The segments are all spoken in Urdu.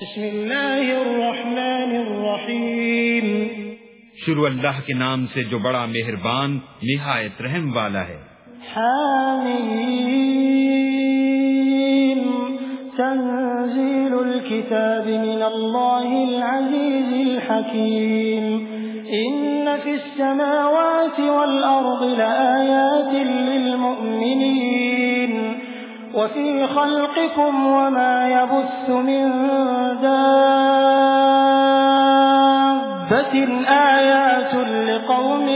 بسم اللہ الرحمن الرحیم۔ شروع اللہ کے نام سے جو بڑا مہربان نہایت رحم والا ہے۔ حامیم۔ تنزیل الكتاب من اللہ العزیز الحکیم۔ ان فی السماوات والارض لآیات للمؤمنین۔ وفي خلقكم وما يبث من دابة آيات لقوم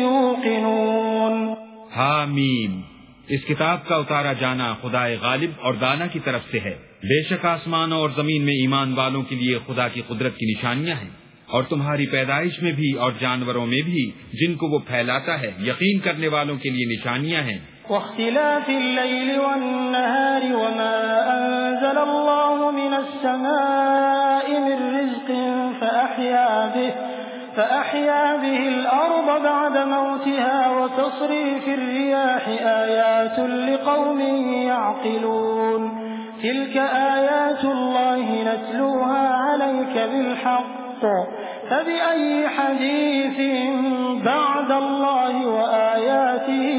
يوقنون. حامیم اس کتاب کا اتارا جانا خدا غالب اور دانا کی طرف سے ہے۔ بے شک آسمانوں اور زمین میں ایمان والوں کے لیے خدا کی قدرت کی نشانیاں ہیں۔ اور تمہاری پیدائش میں بھی اور جانوروں میں بھی جن کو وہ پھیلاتا ہے، یقین کرنے والوں کے لیے نشانیاں ہیں۔ واختلاف الليل والنهار وما أنزل الله من السماء من رزق فأحيا به فأحيا به الأرض بعد موتها وتصريف الرياح آيات لقوم يعقلون. تلك آيات الله نتلوها عليك بالحق. فبأي حديث بعد الله وآياته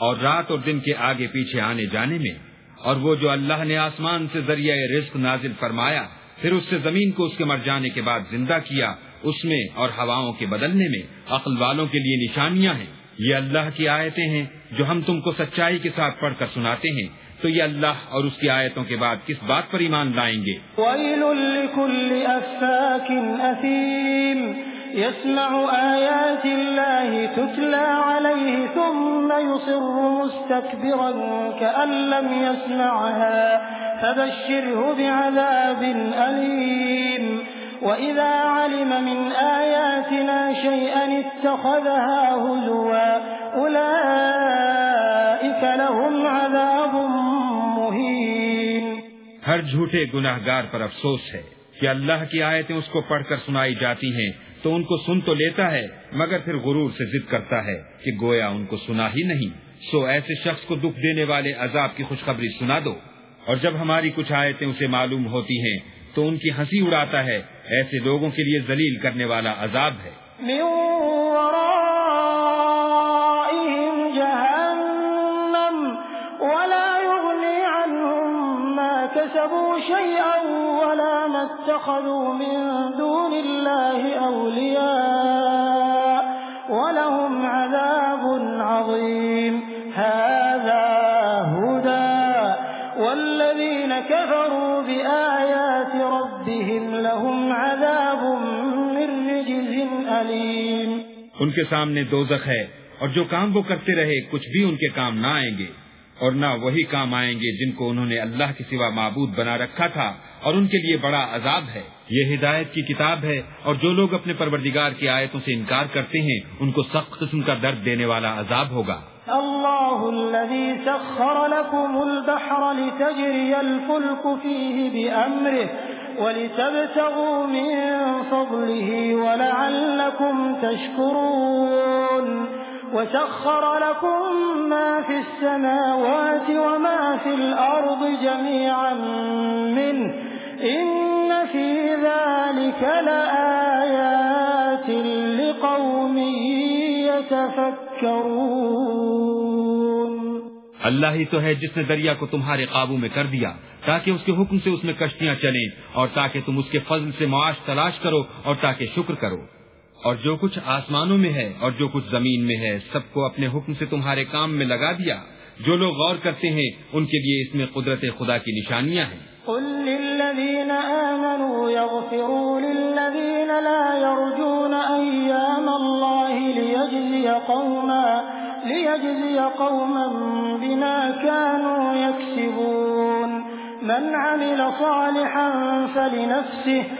اور رات اور دن کے آگے پیچھے آنے جانے میں، اور وہ جو اللہ نے آسمان سے ذریعہ رزق نازل فرمایا، پھر اس سے زمین کو اس کے مر جانے کے بعد زندہ کیا، اس میں اور ہواؤں کے بدلنے میں عقل والوں کے لیے نشانیاں ہیں۔ یہ اللہ کی آیتیں ہیں جو ہم تم کو سچائی کے ساتھ پڑھ کر سناتے ہیں۔ تو یہ اللہ اور اس کی آیتوں کے بعد کس بات پر ایمان لائیں گے؟ وَيْلٌ لِكُلِّ يَسْمَعُ آيَاتِ اللَّهِ تُتْلَى عَلَيْهِ ثُمَّ يُصِرُّ مُسْتَكْبِرًا كَأَن لَّمْ يَسْمَعْهَا فَبَشِّرْهُ بِعَذَابٍ أَلِيمٍ. وَإِذَا عَلِمَ مِنْ آيَاتِنَا شَيْئًا اتَّخَذَهَا هُزُوًا أُولَئِكَ لَهُمْ عَذَابٌ ہر جھوٹے گناہ گار پر افسوس ہے کہ اللہ کی آیتیں اس کو پڑھ کر سنائی جاتی ہیں تو ان کو سن تو لیتا ہے، مگر پھر غرور سے ضد کرتا ہے کہ گویا ان کو سنا ہی نہیں۔ سو ایسے شخص کو دکھ دینے والے عذاب کی خوشخبری سنا دو۔ اور جب ہماری کچھ آیتیں اسے معلوم ہوتی ہیں، تو ان کی ہنسی اڑاتا ہے۔ ایسے لوگوں کے لیے ذلیل کرنے والا عذاب ہے۔ كسبوا شيئا ولا ما اتخذوا من دون الله أولياء ولهم عذاب عظيم. هذا هدى. والذين كفروا بآيات ربهم لهم عذاب من رجز أليم. ان کے سامنے دوزخ ہے اور جو کام وہ کرتے رہے کچھ بھی ان کے کام نہ آئیں گے۔ اور نہ وہی کام آئیں گے جن کو انہوں نے اللہ کے سوا معبود بنا رکھا تھا اور ان کے لیے بڑا عذاب ہے۔ یہ ہدایت کی کتاب ہے اور جو لوگ اپنے پروردگار کی آیتوں سے انکار کرتے ہیں، ان کو سخت قسم کا درد دینے والا عذاب ہوگا۔ اللہ الذي سخر لكم البحر لتجري الفلك فيه بأمره ولتبتغوا من فضله ولعلكم تشكرون وسخر لكم ما في السماوات وما في الأرض جميعا منه إن في ذلك لآيات لقوم يتفكرون اللہ ہی تو ہے جس نے دریا کو تمہارے قابو میں کر دیا، تاکہ اس کے حکم سے اس میں کشتیاں چلیں اور تاکہ تم اس کے فضل سے معاش تلاش کرو اور تاکہ شکر کرو۔ اور جو کچھ آسمانوں میں ہے اور جو کچھ زمین میں ہے سب کو اپنے حکم سے تمہارے کام میں لگا دیا۔ جو لوگ غور کرتے ہیں ان کے لیے اس میں قدرت خدا کی نشانیاں ہیں۔ قل للذين آمنوا يغفروا للذين لا يرجون أيام الله ليجزي قوما, ليجزي قوما بما كانوا يكسبون۔ من عمل صالحا فلنفسه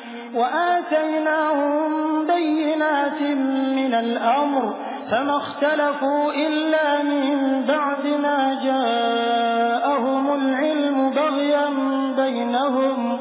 وآتيناهم بينات من الأمر فما اختلفوا إلا من بعد ما جاءهم العلم بغيا بينهم.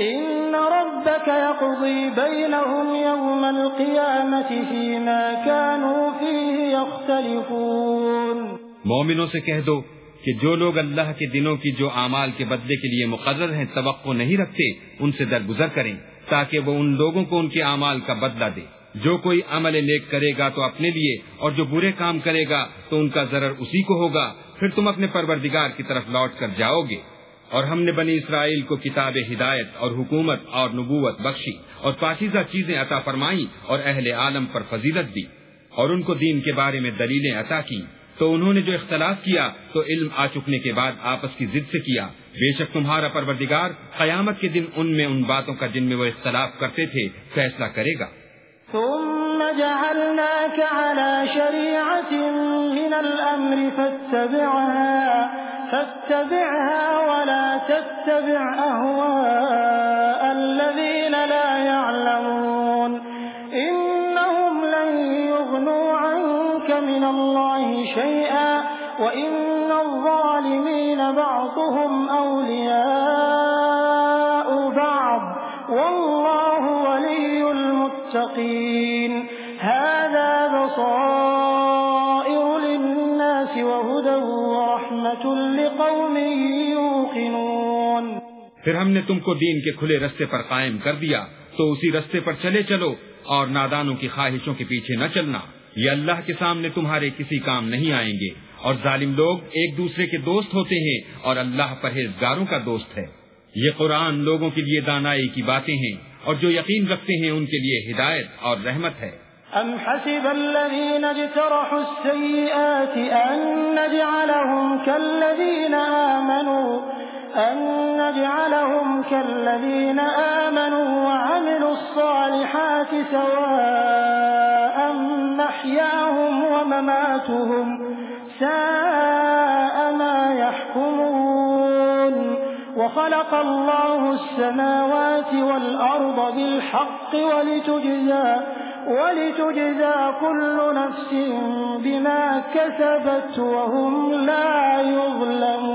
إن ربك يقضي بينهم يوم القيامة فيما كانوا فيه يختلفون. مومنوں سے کہہ دو کہ جو لوگ اللہ کے دنوں کی جو اعمال کے بدلے کے لیے مقرر ہیں توقع نہیں رکھتے، ان سے درگزر کریں۔ تاکہ وہ ان لوگوں کو ان کے اعمال کا بدلہ دے۔ جو کوئی عمل نیک کرے گا تو اپنے لیے اور جو برے کام کرے گا تو ان کا ضرر اسی کو ہوگا۔ پھر تم اپنے پروردگار کی طرف لوٹ کر جاؤ گے۔ اور ہم نے بنی اسرائیل کو کتاب ہدایت اور حکومت اور نبوت بخشی اور پاکیزہ چیزیں عطا فرمائی اور اہل عالم پر فضیلت دی۔ اور ان کو دین کے بارے میں دلیلیں عطا کی۔ تو انہوں نے جو اختلاف کیا تو علم آ چکنے کے بعد آپس کی ضد سے کیا۔ بے شک تمہارا پروردگار قیامت کے دن ان میں ان باتوں کا جن میں وہ اختلاف کرتے تھے فیصلہ کرے گا۔ ثم جعلناك على شريعة من الأمر فاتبعها فاتبعها ولا تتبع أهواء الذين لا يعلمون۔ إنهم لن يغنوا عنك من الله شيئا وإن الظالمين بعضهم أولياء بعض والله ولي المتقين هذا بصائر للناس وهدى ورحمة لقوم يوقنون۔ پھر ہم نے تم کو دین کے کھلے رستے پر قائم کر دیا، تو اسی رستے پر چلے چلو اور نادانوں کی خواہشوں کے پیچھے نہ چلنا۔ یہ اللہ کے سامنے تمہارے کسی کام نہیں آئیں گے۔ اور ظالم لوگ ایک دوسرے کے دوست ہوتے ہیں اور اللہ پرہیزگاروں کا دوست ہے۔ یہ قرآن لوگوں کے لیے دانائی کی باتیں ہیں اور جو یقین رکھتے ہیں ان کے لیے ہدایت اور رحمت ہے۔ أم حسب الذين اجترحوا السيئات أن نجعلهم كالذين آمنوا، أن نجعلهم كالذين آمنوا وعملوا الصالحات سواء محياهم ومماتهم ساء ما يحكمون. وخلق الله السماوات والأرض بالحق ولتجزى ولتجزى كل نفس بما كسبت وهم لا يظلمون.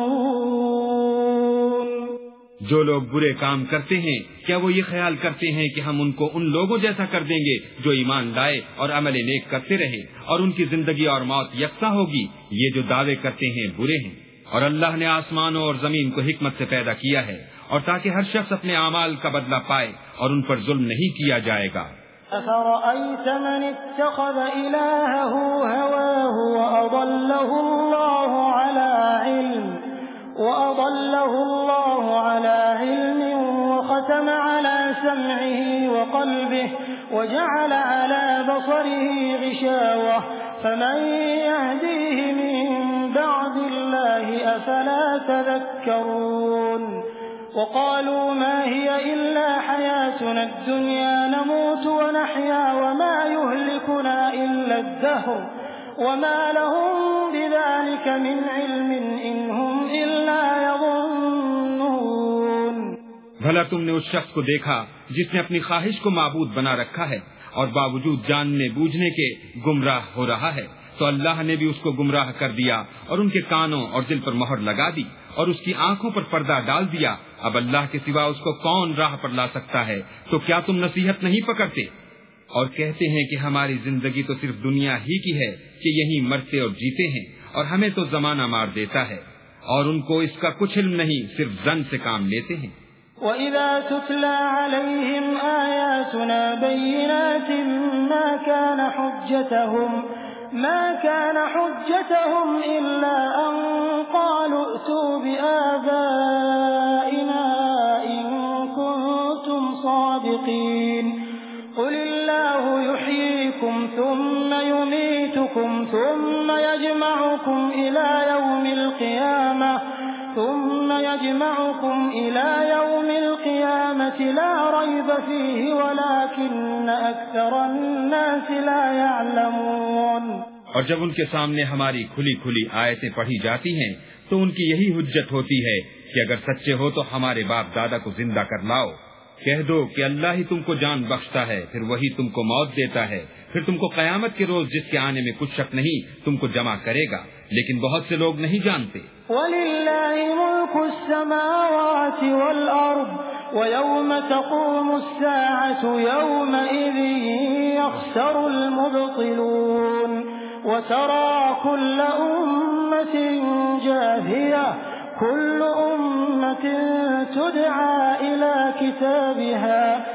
جو لوگ برے کام کرتے ہیں، کیا وہ یہ خیال کرتے ہیں کہ ہم ان کو ان لوگوں جیسا کر دیں گے جو ایمان لائے اور عمل نیک کرتے رہے اور ان کی زندگی اور موت یکساں ہوگی؟ یہ جو دعوے کرتے ہیں برے ہیں۔ اور اللہ نے آسمانوں اور زمین کو حکمت سے پیدا کیا ہے اور تاکہ ہر شخص اپنے اعمال کا بدلہ پائے اور ان پر ظلم نہیں کیا جائے گا۔ أفرأيت من اتخذ إلهه هواه وأضله الله على علم وأضله الله على علم وختم على سمعه وقلبه وجعل على بصره غشاوة فمن يهديه من بعد الله أفلا تذكرون وقالوا ما هي إلا حياتنا الدنيا نموت ونحيا وما يهلكنا إلا الدهر وما لهم بذلك من علم إن هم إلا يظنون. بھلا تم نے اس شخص کو دیکھا جس نے اپنی خواہش کو معبود بنا رکھا ہے اور باوجود جاننے بوجھنے کے گمراہ ہو رہا ہے، تو اللہ نے بھی اس کو گمراہ کر دیا اور ان کے کانوں اور دل پر مہر لگا دی اور اس کی آنکھوں پر پردہ ڈال دیا۔ اب اللہ کے سوا اس کو کون راہ پر لا سکتا ہے؟ تو کیا تم نصیحت نہیں پکڑتے؟ اور کہتے ہیں کہ ہماری زندگی تو صرف دنیا ہی کی ہے کہ یہی مرتے اور جیتے ہیں اور ہمیں تو زمانہ مار دیتا ہے اور ان کو اس کا کچھ علم نہیں، صرف زن سے کام لیتے ہیں۔ وَإِذَا تُتْلَى عَلَيْهِمْ آيَاتُنَا بَيِّنَاتٍ مَا كَانَ حُجَّتَهُمْ، ما كان حجتهم إلا أن قالوا ائتوا بآبائنا ثم يجمعكم إلى يوم القيامة لا ريب فيه ولكن أكثر الناس لا يعلمون اور جب ان کے سامنے ہماری کھلی کھلی آیتیں پڑھی جاتی ہیں تو ان کی یہی حجت ہوتی ہے کہ اگر سچے ہو تو ہمارے باپ دادا کو زندہ کر لاؤ۔ کہہ دو کہ اللہ ہی تم کو جان بخشتا ہے، پھر وہی تم کو موت دیتا ہے۔ پھر تم کو قیامت کے روز جس کے آنے میں کچھ شک نہیں، تم کو جمع کرے گا، لیکن بہت سے لوگ نہیں جانتے۔ وَلِلَّهِ مُلْكُ السَّمَاوَاتِ وَالْأَرْضِ، وَيَوْمَ تَقُومُ السَّاعَةُ، يَوْمَئِذٍ يَخْسَرُ الْمُبْطِلُونَ وَتَرَى كُلَّ أُمَّةٍ جَاهِيَةٍ كل أمة تدعى إلى كتابها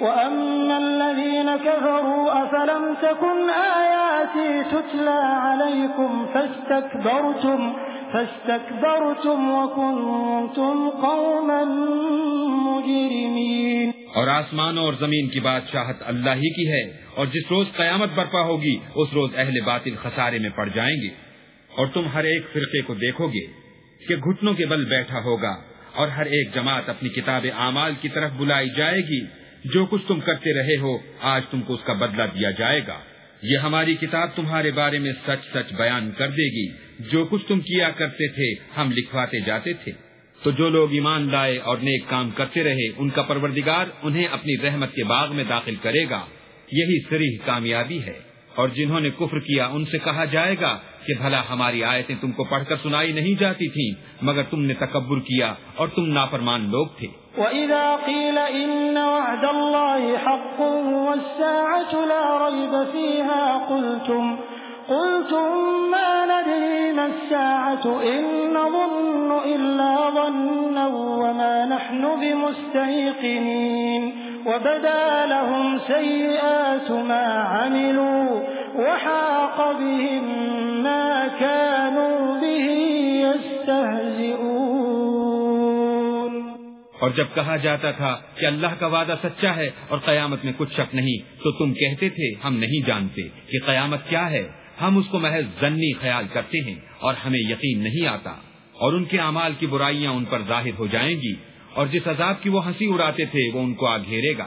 وأما الذين كفروا أفلم تكن آياتي تتلى عليكم فاستكبرتم فاستكبرتم وكنتم قوما مجرمين اور آسمانوں اور زمین کی بادشاہت اللہ ہی کی ہے، اور جس روز قیامت برپا ہوگی، اس روز اہل باطل خسارے میں پڑ جائیں گے۔ اور تم ہر ایک فرقے کو دیکھو گے کہ گھٹنوں کے بل بیٹھا ہوگا، اور ہر ایک جماعت اپنی کتاب اعمال کی طرف بلائی جائے گی۔ جو کچھ تم کرتے رہے ہو، آج تم کو اس کا بدلہ دیا جائے گا۔ یہ ہماری کتاب تمہارے بارے میں سچ سچ بیان کر دے گی۔ جو کچھ تم کیا کرتے تھے، ہم لکھواتے جاتے تھے۔ تو جو لوگ ایمان لائے اور نیک کام کرتے رہے، ان کا پروردگار انہیں اپنی رحمت کے باغ میں داخل کرے گا۔ یہی سریح کامیابی ہے۔ اور جنہوں نے کفر کیا، ان سے کہا جائے گا کہ بھلا ہماری آیتیں تم کو پڑھ کر سنائی نہیں جاتی تھیں، مگر تم نے تکبر کیا اور تم نافرمان لوگ تھے۔ وَإِذَا قِيلَ إِنَّ وَعْدَ اللَّهِ حَقٌّ وَالسَّاعَةُ لَا رَيْبَ فِيهَا قُلْتُمْ قُلْتُمْ مَا نَدْرِي مَا السَّاعَةُ؟ إِن نَّظُنُّ إِلَّا ظَنًّا وَمَا نَحْنُ بِمُسْتَيْقِنِينَ، وبدا لهم سيئات ما عملوا۔ وحاق بهم ما كانوا به يستهزئون۔ اور جب کہا جاتا تھا کہ اللہ کا وعدہ سچا ہے اور قیامت میں کچھ شک نہیں، تو تم کہتے تھے، ہم نہیں جانتے کہ قیامت کیا ہے۔ ہم اس کو محض زنی خیال کرتے ہیں اور ہمیں یقین نہیں آتا۔ اور ان کے اعمال کی برائیاں ان پر ظاہر ہو جائیں گی، اور جس عذاب کی وہ ہنسی اڑاتے تھے، وہ ان کو آ گھیرے گا۔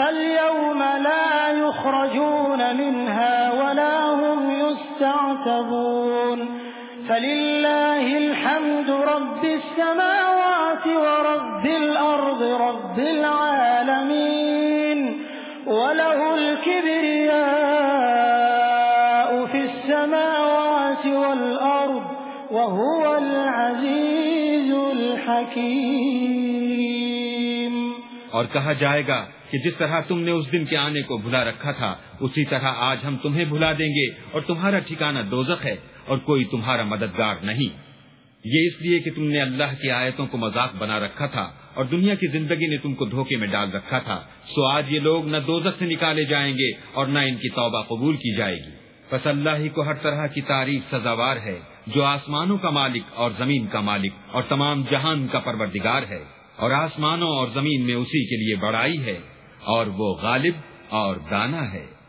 فاليوم لا يخرجون منها ولا هم يستعتبون فلله الحمد رب السماوات ورب الأرض رب العالمين وله الكبرياء في السماوات والأرض وهو العزيز الحكيم اور کہا جائے گا کہ جس طرح تم نے اس دن کے آنے کو بھلا رکھا تھا، اسی طرح آج ہم تمہیں بھلا دیں گے اور تمہارا ٹھکانہ دوزخ ہے اور کوئی تمہارا مددگار نہیں۔ یہ اس لیے کہ تم نے اللہ کی آیتوں کو مذاق بنا رکھا تھا اور دنیا کی زندگی نے تم کو دھوکے میں ڈال رکھا تھا۔ سو آج یہ لوگ نہ دوزخ سے نکالے جائیں گے اور نہ ان کی توبہ قبول کی جائے گی۔ بس اللہ ہی کو ہر طرح کی تعریف سزاوار ہے، جو آسمانوں کا مالک اور زمین کا مالک اور تمام جہان کا پروردگار ہے۔ اور آسمانوں اور زمین میں اسی کے لیے بڑائی ہے۔ اور وہ غالب اور دانا ہے۔